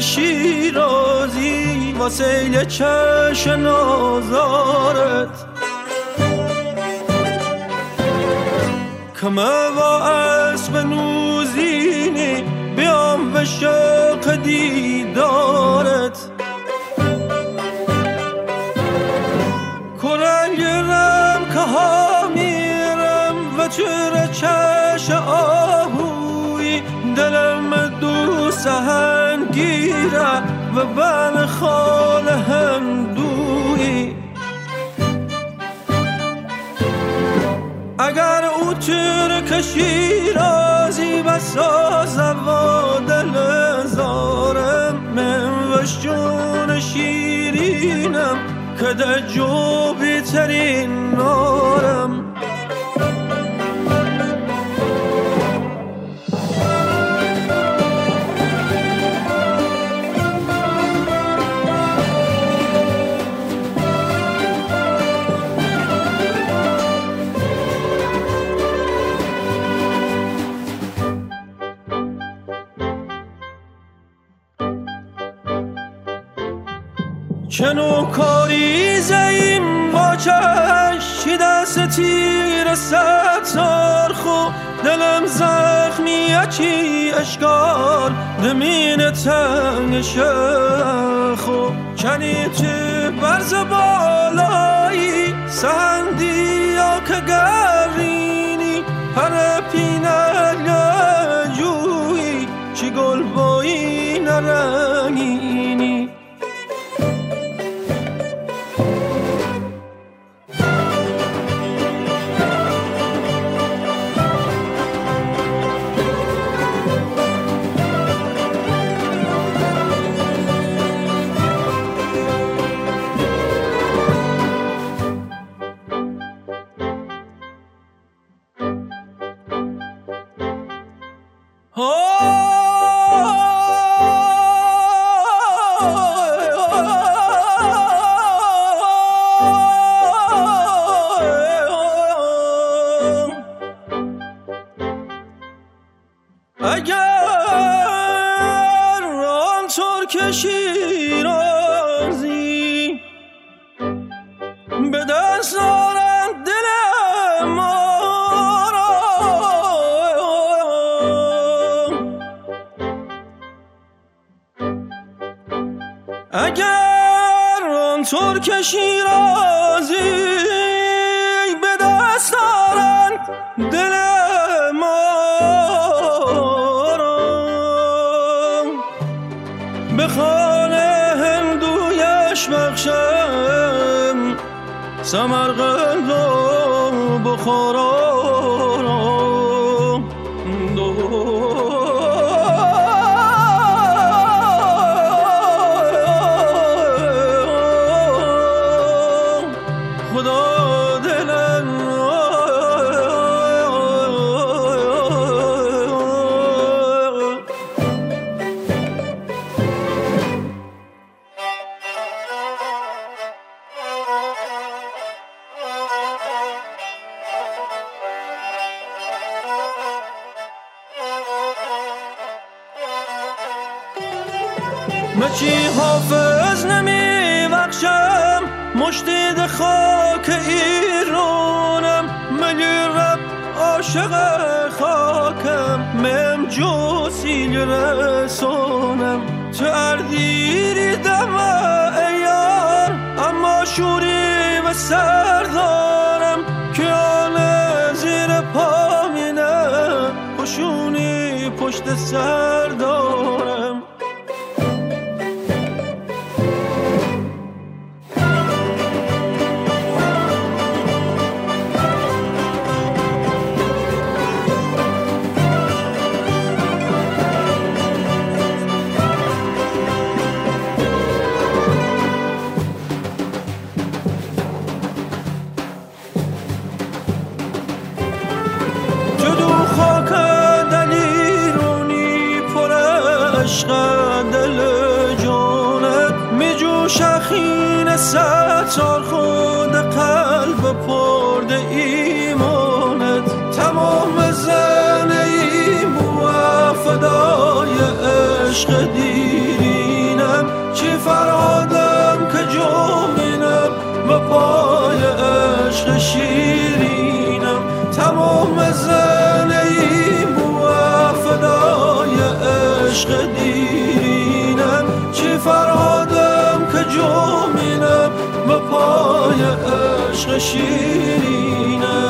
شیرازی واسه چش نازارت. کمه با اسب نوزینی بیام به شق بن خال هندوی اگر او ترک شیرازی بساز و دل زارم من وشون شیرینم که در جو بیترین نارم. چنو کاری زیم با چشی دست تیر ستار خو؟ دلم زخمی اچی اشکال دمین تنگ شخو کنی تو برز بالایی؟ سهندی اگر آن ترک شیرازی به دست آرند دل ما را. اگر آن ترک شیرازی به دست آرند دل سمرقند و بخارا مچی حافظ نمی بخشم مشتید خاک ایرانم ملی رب عاشق خاکم. مم جو سیل رسانم تو اردیری دم ایار اما شوری و سردارم. که آن زیر پامینه پشونی پشت سر عشق دل جانت می جو شخین ستار خود قلب پرد ایمانت. تمام زن ایم و فدای عشق دیری عشق شیرینم